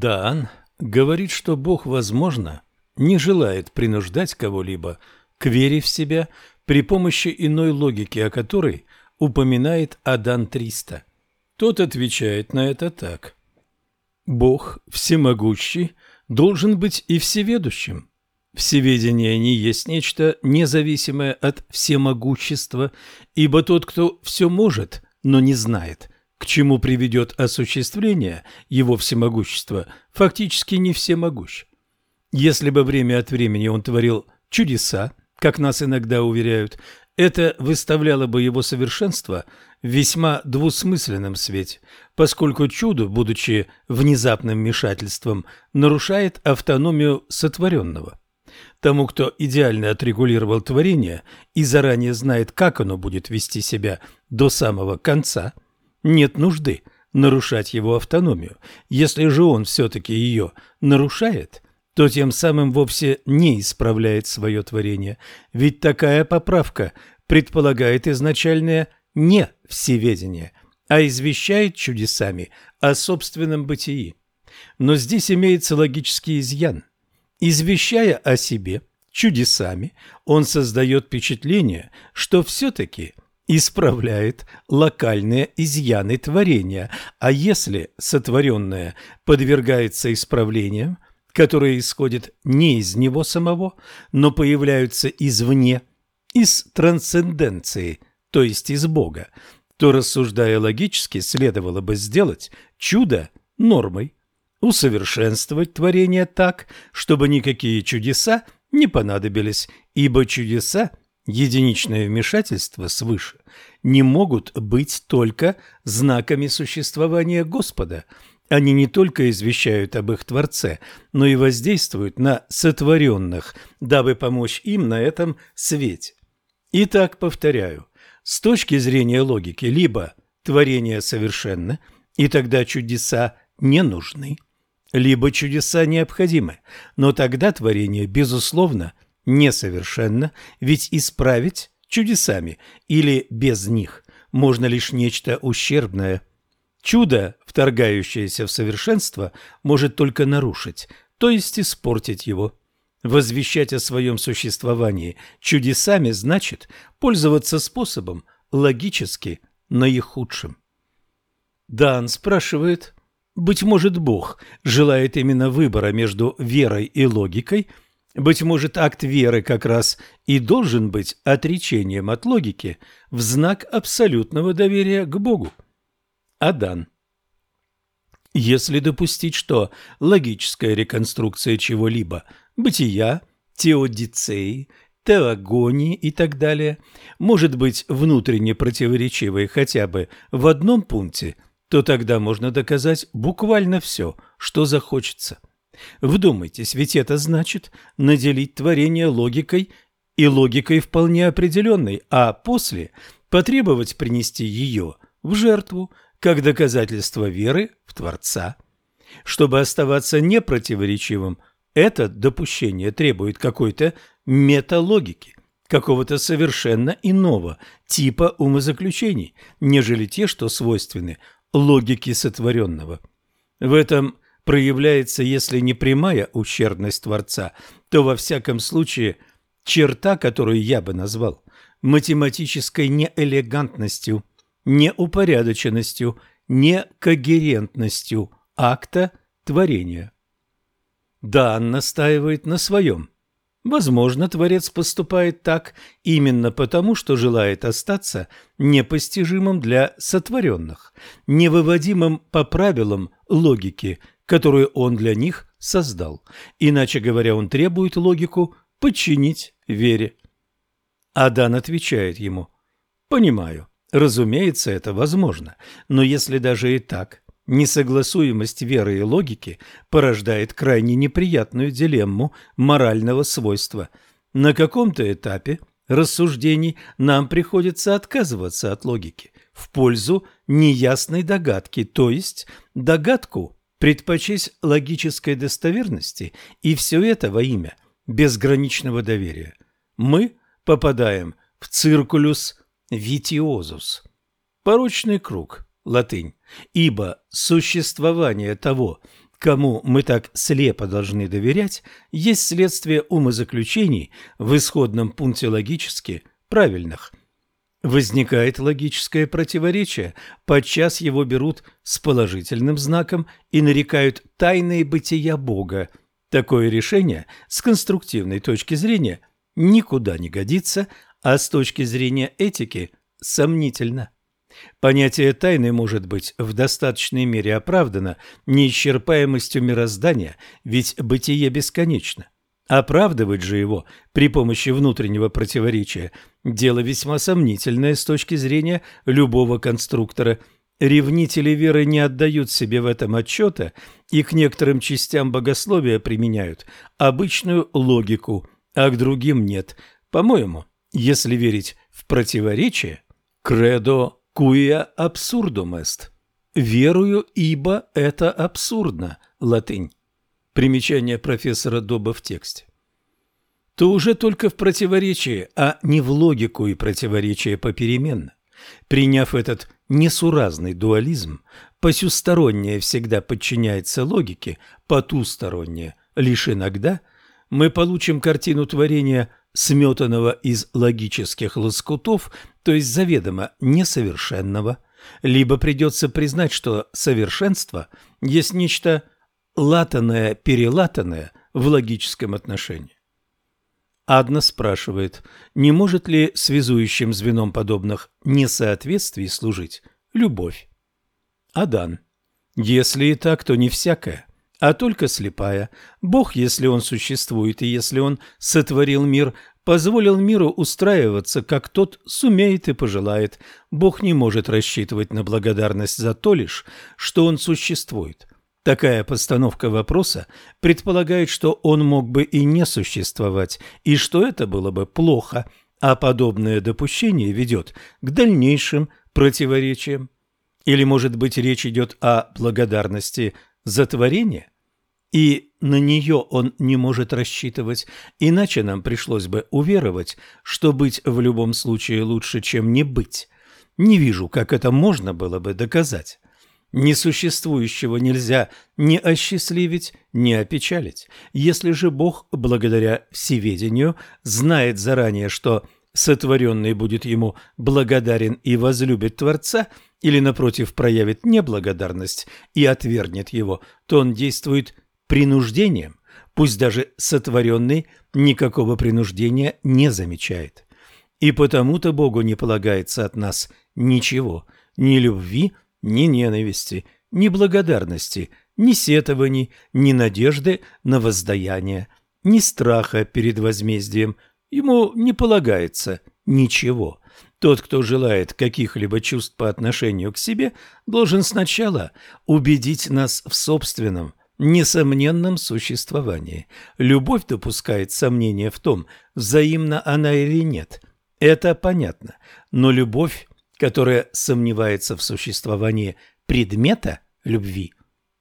Даан говорит, что Бог, возможно, не желает принуждать кого-либо к вере в себя при помощи иной логики, о которой упоминает Адан 300. Тот отвечает на это так. Бог всемогущий должен быть и всеведущим. Всеведение не есть нечто независимое от всемогущества, ибо тот, кто все может, но не знает, к чему приведет осуществление его всемогущества, фактически не всемогущ. Если бы время от времени он творил чудеса, как нас иногда уверяют, это выставляло бы его совершенство в весьма двусмысленном свете, поскольку чудо, будучи внезапным вмешательством, нарушает автономию сотворенного. Тому, кто идеально отрегулировал творение и заранее знает, как оно будет вести себя до самого конца, нет нужды нарушать его автономию. Если же он все-таки ее нарушает, то тем самым вовсе не исправляет свое творение, ведь такая поправка предполагает изначальное не всеведение, а извещает чудесами о собственном бытии. Но здесь имеется логический изъян. Извещая о себе чудесами, он создает впечатление, что все-таки исправляет локальные изъяны творения, а если сотворенное подвергается исправлениям, которые исходят не из него самого, но появляются извне, из трансценденции, то есть из Бога, то, рассуждая логически, следовало бы сделать чудо нормой усовершенствовать творение так, чтобы никакие чудеса не понадобились, ибо чудеса, единичное вмешательство свыше, не могут быть только знаками существования Господа. Они не только извещают об их Творце, но и воздействуют на сотворенных, дабы помочь им на этом свете. Итак, повторяю, с точки зрения логики, либо творение совершенно, и тогда чудеса не нужны, либо чудеса необходимы, но тогда творение, безусловно, несовершенно, ведь исправить чудесами или без них можно лишь нечто ущербное. Чудо, вторгающееся в совершенство, может только нарушить, то есть испортить его. Возвещать о своем существовании чудесами значит пользоваться способом логически наихудшим. Дан спрашивает, быть может, Бог желает именно выбора между верой и логикой. Быть может, акт веры как раз и должен быть отречением от логики в знак абсолютного доверия к Богу. Адан. Если допустить, что логическая реконструкция чего-либо, бытия, теодицеи, теогонии и так далее, может быть внутренне противоречивой хотя бы в одном пункте – то тогда можно доказать буквально все, что захочется. Вдумайтесь, ведь это значит наделить творение логикой и логикой вполне определенной, а после потребовать принести ее в жертву, как доказательство веры в Творца. Чтобы оставаться непротиворечивым, это допущение требует какой-то металогики, какого-то совершенно иного типа умозаключений, нежели те, что свойственны логики сотворенного. В этом проявляется, если не прямая ущербность Творца, то во всяком случае черта, которую я бы назвал математической неэлегантностью, неупорядоченностью, некогерентностью акта творения. Дан настаивает на своем. Возможно, Творец поступает так именно потому, что желает остаться непостижимым для сотворенных, невыводимым по правилам логики, которую он для них создал. Иначе говоря, он требует логику подчинить вере. Адан отвечает ему, «Понимаю, разумеется, это возможно, но если даже и так, Несогласуемость веры и логики порождает крайне неприятную дилемму морального свойства. На каком-то этапе рассуждений нам приходится отказываться от логики в пользу неясной догадки, то есть догадку предпочесть логической достоверности, и все это во имя безграничного доверия. Мы попадаем в циркулюс витиозус, порочный круг – латынь, ибо существование того, кому мы так слепо должны доверять, есть следствие умозаключений в исходном пункте логически правильных. Возникает логическое противоречие, подчас его берут с положительным знаком и нарекают тайной бытия Бога. Такое решение с конструктивной точки зрения никуда не годится, а с точки зрения этики сомнительно. Понятие тайны может быть в достаточной мере оправдано неисчерпаемостью мироздания, ведь бытие бесконечно. Оправдывать же его при помощи внутреннего противоречия – дело весьма сомнительное с точки зрения любого конструктора. Ревнители веры не отдают себе в этом отчета и к некоторым частям богословия применяют обычную логику, а к другим нет. По-моему, если верить в противоречие, кредо Quia absurdum est. Верую, ибо это абсурдно. Латынь. Примечание профессора Доба в тексте. То уже только в противоречии, а не в логику и противоречие попеременно. Приняв этот несуразный дуализм, посюстороннее всегда подчиняется логике, потустороннее лишь иногда, мы получим картину творения сметанного из логических лоскутов, то есть заведомо несовершенного, либо придется признать, что совершенство есть нечто латанное-перелатанное в логическом отношении. Адна спрашивает, не может ли связующим звеном подобных несоответствий служить любовь? Адан. Если и так, то не всякое а только слепая. Бог, если он существует и если он сотворил мир, позволил миру устраиваться, как тот сумеет и пожелает. Бог не может рассчитывать на благодарность за то лишь, что он существует. Такая постановка вопроса предполагает, что он мог бы и не существовать, и что это было бы плохо, а подобное допущение ведет к дальнейшим противоречиям. Или, может быть, речь идет о благодарности за творение? и на нее он не может рассчитывать, иначе нам пришлось бы уверовать, что быть в любом случае лучше, чем не быть. Не вижу, как это можно было бы доказать. Несуществующего нельзя ни осчастливить, ни опечалить. Если же Бог, благодаря всеведению, знает заранее, что сотворенный будет ему благодарен и возлюбит Творца, или, напротив, проявит неблагодарность и отвергнет его, то он действует принуждением, пусть даже сотворенный никакого принуждения не замечает. И потому-то Богу не полагается от нас ничего, ни любви, ни ненависти, ни благодарности, ни сетований, ни надежды на воздаяние, ни страха перед возмездием. Ему не полагается ничего. Тот, кто желает каких-либо чувств по отношению к себе, должен сначала убедить нас в собственном, несомненном существовании. Любовь допускает сомнение в том, взаимна она или нет. Это понятно. Но любовь, которая сомневается в существовании предмета любви,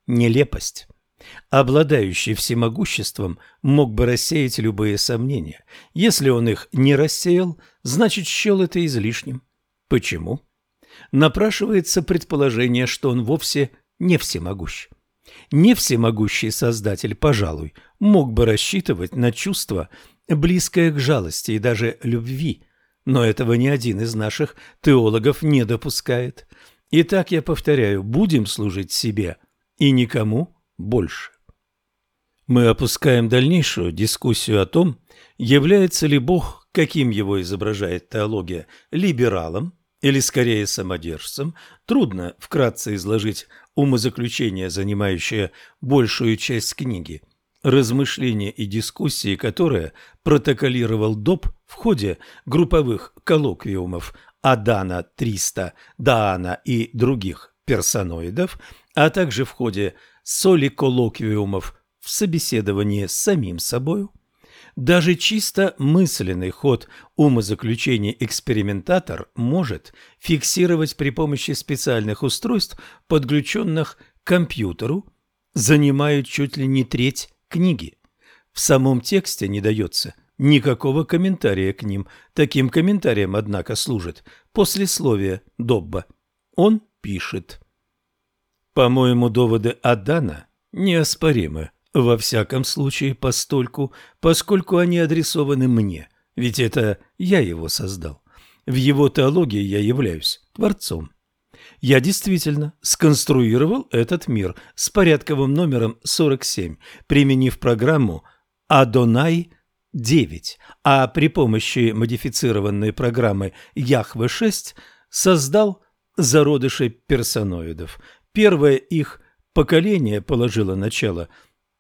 нелепость. Обладающий всемогуществом мог бы рассеять любые сомнения. Если он их не рассеял, значит счел это излишним. Почему? Напрашивается предположение, что он вовсе не всемогущ. Не всемогущий Создатель, пожалуй, мог бы рассчитывать на чувство, близкое к жалости и даже любви, но этого ни один из наших теологов не допускает. Итак, я повторяю, будем служить себе и никому больше. Мы опускаем дальнейшую дискуссию о том, является ли Бог, каким его изображает теология, либералом или скорее самодержцем, трудно вкратце изложить умозаключение, занимающее большую часть книги, размышления и дискуссии, которые протоколировал Доб в ходе групповых коллоквиумов Адана 300, Даана и других персоноидов, а также в ходе соли-коллоквиумов в собеседовании с самим собою, даже чисто мысленный ход умозаключения экспериментатор может фиксировать при помощи специальных устройств, подключенных к компьютеру, занимают чуть ли не треть книги. В самом тексте не дается никакого комментария к ним. Таким комментарием, однако, служит послесловие Добба. Он пишет. По-моему, доводы Адана неоспоримы, во всяком случае постольку, поскольку они адресованы мне, ведь это я его создал. В его теологии я являюсь творцом. Я действительно сконструировал этот мир с порядковым номером 47, применив программу Адонай 9, а при помощи модифицированной программы Яхве-6 создал зародыши персоноидов. Первое их поколение положило начало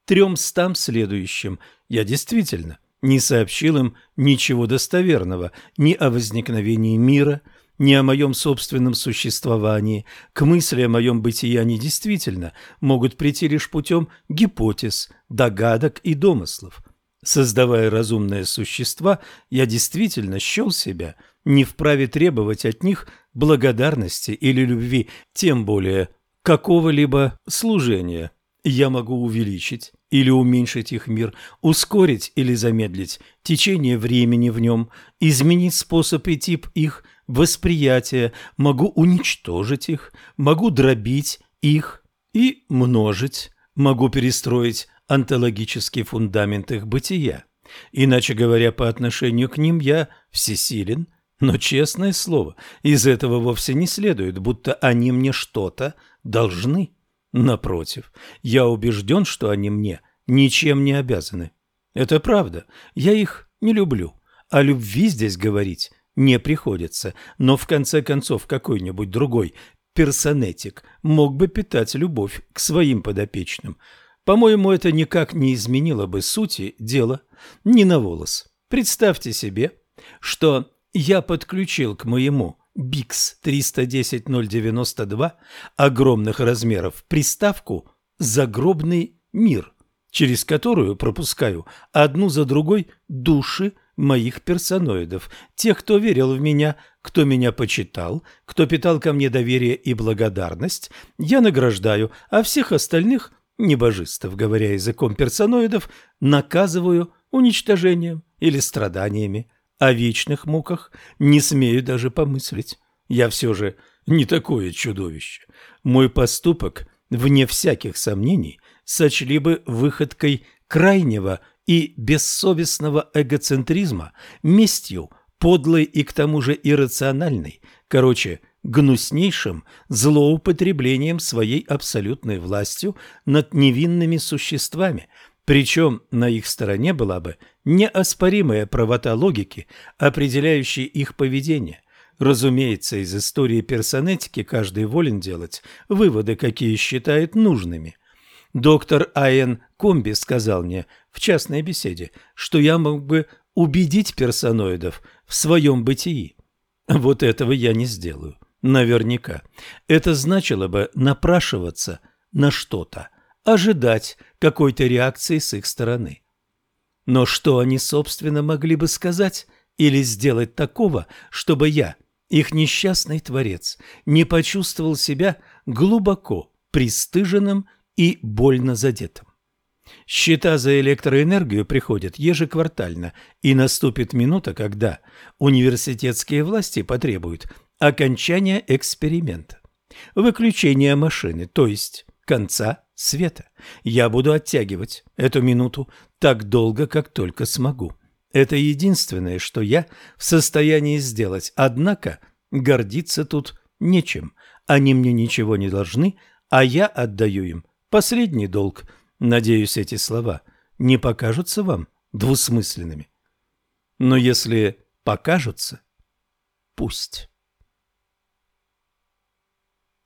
тремстам следующим. Я действительно не сообщил им ничего достоверного ни о возникновении мира, ни о моем собственном существовании. К мысли о моем бытии они действительно могут прийти лишь путем гипотез, догадок и домыслов. Создавая разумные существа, я действительно счел себя не вправе требовать от них благодарности или любви, тем более какого-либо служения. Я могу увеличить или уменьшить их мир, ускорить или замедлить течение времени в нем, изменить способ и тип их восприятия, могу уничтожить их, могу дробить их и множить, могу перестроить онтологический фундамент их бытия. Иначе говоря, по отношению к ним я всесилен, но, честное слово, из этого вовсе не следует, будто они мне что-то должны. Напротив, я убежден, что они мне ничем не обязаны. Это правда, я их не люблю, о любви здесь говорить не приходится, но в конце концов какой-нибудь другой персонетик мог бы питать любовь к своим подопечным – по-моему, это никак не изменило бы сути дела. Ни на волос. Представьте себе, что я подключил к моему BIX 310092 огромных размеров приставку «Загробный мир», через которую пропускаю одну за другой души моих персоноидов, тех, кто верил в меня, кто меня почитал, кто питал ко мне доверие и благодарность, я награждаю, а всех остальных небожистов, говоря языком персоноидов, наказываю уничтожением или страданиями. О вечных муках не смею даже помыслить. Я все же не такое чудовище. Мой поступок, вне всяких сомнений, сочли бы выходкой крайнего и бессовестного эгоцентризма, местью, подлой и к тому же иррациональной, короче, гнуснейшим злоупотреблением своей абсолютной властью над невинными существами, причем на их стороне была бы неоспоримая правота логики, определяющей их поведение. Разумеется, из истории персонетики каждый волен делать выводы, какие считает нужными. Доктор Айен Комби сказал мне в частной беседе, что я мог бы убедить персоноидов в своем бытии. Вот этого я не сделаю. Наверняка. Это значило бы напрашиваться на что-то, ожидать какой-то реакции с их стороны. Но что они, собственно, могли бы сказать или сделать такого, чтобы я, их несчастный творец, не почувствовал себя глубоко пристыженным и больно задетым? Счета за электроэнергию приходят ежеквартально, и наступит минута, когда университетские власти потребуют окончания эксперимента, выключения машины, то есть конца света. Я буду оттягивать эту минуту так долго, как только смогу. Это единственное, что я в состоянии сделать, однако гордиться тут нечем. Они мне ничего не должны, а я отдаю им последний долг. Надеюсь, эти слова не покажутся вам двусмысленными. Но если покажутся, пусть.